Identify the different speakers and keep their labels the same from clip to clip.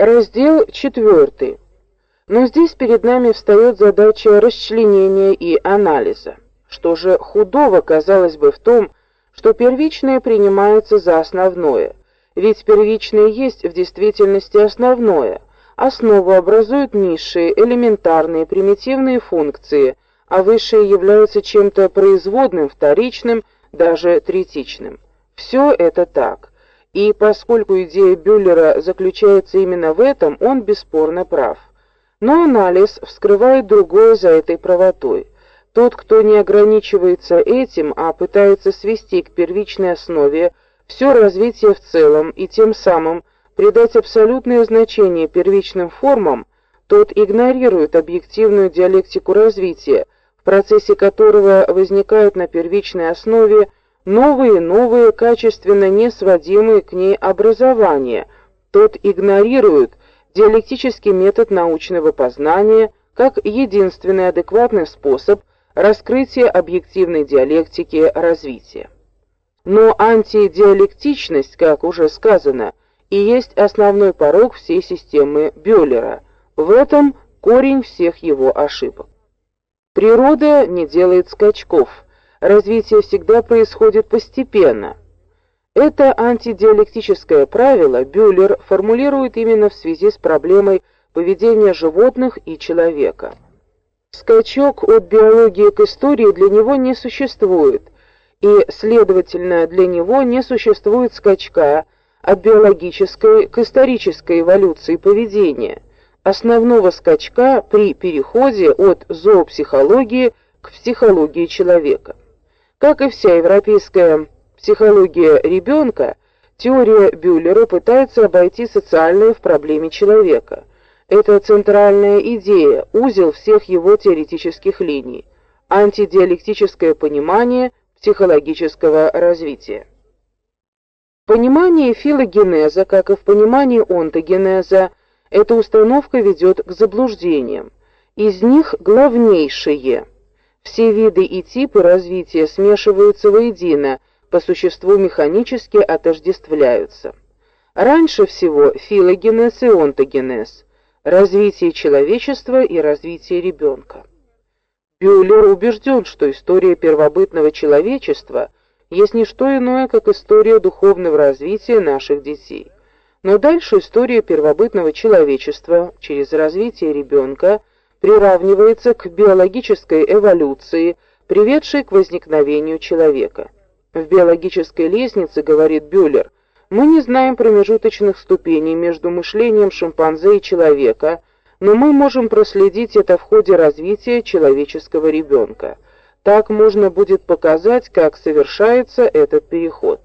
Speaker 1: Раздел 4. Но здесь перед нами встает задача расчленения и анализа. Что же худого, казалось бы, в том, что первичное принимается за основное? Ведь первичное есть в действительности основное. Основу образуют низшие, элементарные, примитивные функции, а высшие являются чем-то производным, вторичным, даже третичным. Все это так. И поскольку идея Бюллера заключается именно в этом, он бесспорно прав. Но анализ вскрывает другое за этой правотой. Тот, кто не ограничивается этим, а пытается свести к первичной основе все развитие в целом и тем самым придать абсолютное значение первичным формам, тот игнорирует объективную диалектику развития, в процессе которого возникают на первичной основе новые, новые, качественно не сводимые к ней образования. Тот игнорирует диалектический метод научного познания как единственный адекватный способ раскрытия объективной диалектики развития. Но антидиалектичность, как уже сказано, и есть основной порог всей системы Бёллера. В этом корень всех его ошибок. Природа не делает скачков – развитие всегда происходит постепенно. Это антидиалектическое правило Бюллер формулирует именно в связи с проблемой поведения животных и человека. Скачок от биологии к истории для него не существует, и, следовательно, для него не существует скачка от биологической к исторической эволюции поведения, основного скачка при переходе от зоопсихологии к психологии человека. Как и вся европейская психология ребенка, теория Бюллера пытается обойти социальное в проблеме человека. Это центральная идея, узел всех его теоретических линий, антидиалектическое понимание психологического развития. Понимание филогенеза, как и в понимании онтогенеза, эта установка ведет к заблуждениям. Из них главнейшее – все виды и типы развития смешиваются воедино, по существу механически отождествляются. Раньше всего филогенез и онтогенез, развитие человечества и развитие ребенка. Бюллер убежден, что история первобытного человечества есть не что иное, как история духовного развития наших детей. Но дальше история первобытного человечества через развитие ребенка приравнивается к биологической эволюции, приведшей к возникновению человека. В биологической лестнице, говорит Бюллер, мы не знаем промежуточных ступеней между мышлением шимпанзе и человека, но мы можем проследить это в ходе развития человеческого ребенка. Так можно будет показать, как совершается этот переход.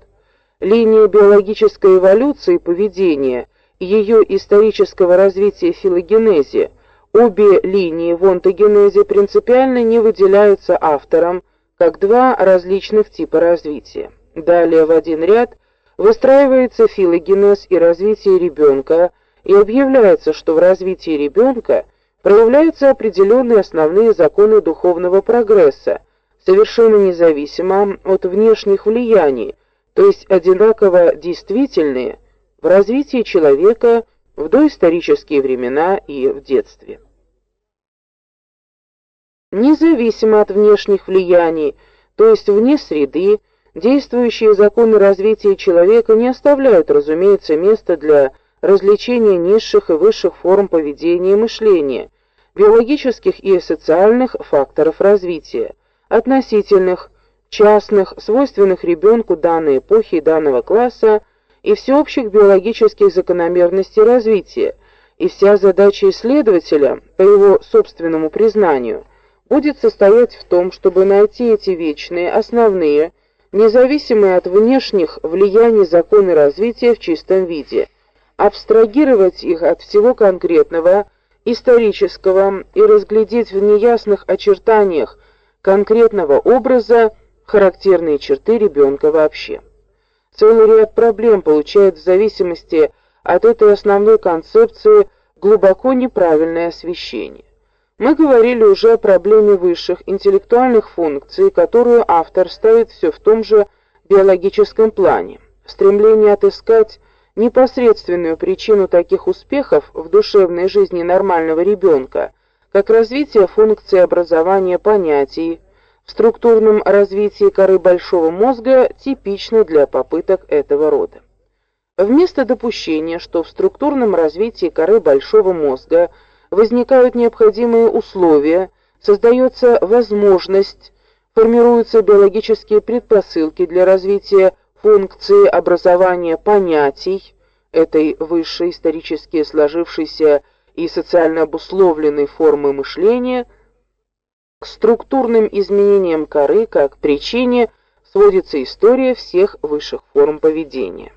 Speaker 1: Линия биологической эволюции поведения ее исторического развития в филогенезе – Обе линии в онтогенезе принципиально не выделяются автором как два различных типа развития. Далее в один ряд выстраивается филогенез и развитие ребенка, и объявляется, что в развитии ребенка проявляются определенные основные законы духовного прогресса, совершенно независимо от внешних влияний, то есть одинаково действительные в развитии человека в доисторические времена и в детстве независимо от внешних влияний, то есть вне среды, действующие законы развития человека не оставляют, разумеется, места для развлечения низших и высших форм поведения и мышления, биологических и социальных факторов развития, относительных, частных, свойственных ребенку данной эпохи и данного класса и всеобщих биологических закономерностей развития, и вся задача исследователя, по его собственному признанию – будет состоять в том, чтобы найти эти вечные, основные, независимые от внешних влияний законы развития в чистом виде, абстрагировать их от всего конкретного, исторического и разглядеть в неясных очертаниях конкретного образа характерные черты ребенка вообще. Целый ряд проблем получает в зависимости от этой основной концепции глубоко неправильное освещение. Мы говорили уже о проблеме высших интеллектуальных функций, которую автор ставит все в том же биологическом плане. Стремление отыскать непосредственную причину таких успехов в душевной жизни нормального ребенка, как развитие функции образования понятий, в структурном развитии коры большого мозга типично для попыток этого рода. Вместо допущения, что в структурном развитии коры большого мозга возникают необходимые условия, создается возможность, формируются биологические предпосылки для развития функции образования понятий этой высшей исторически сложившейся и социально обусловленной формы мышления – к структурным изменениям коры как причине сводится история всех высших форм поведения.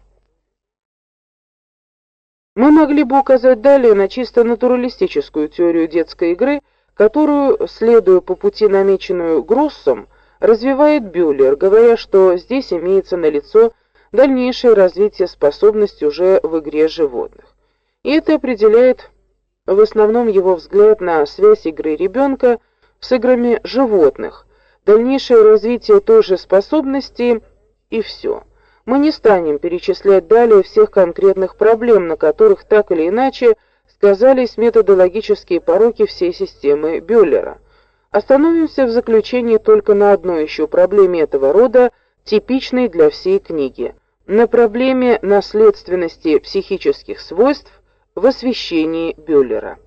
Speaker 1: Мы могли бы указать далее на чисто натуралистическую теорию детской игры, которую, следуя по пути намеченную Груссом, развивает Бюллер, говоря, что здесь имеется налицо дальнейшее развитие способностей уже в игре животных. И это определяет в основном его взгляд на связь игры ребенка с играми животных, дальнейшее развитие той же способности и все. Мы не станем перечислять далее всех конкретных проблем, на которых так или иначе сказались методологические пороки всей системы Бюллера. Остановимся в заключении только на одной еще проблеме этого рода, типичной для всей книги на проблеме наследственности психических свойств в освещении Бюллера.